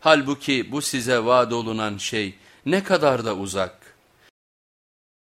Halbuki bu size vaad olunan şey ne kadar da uzak.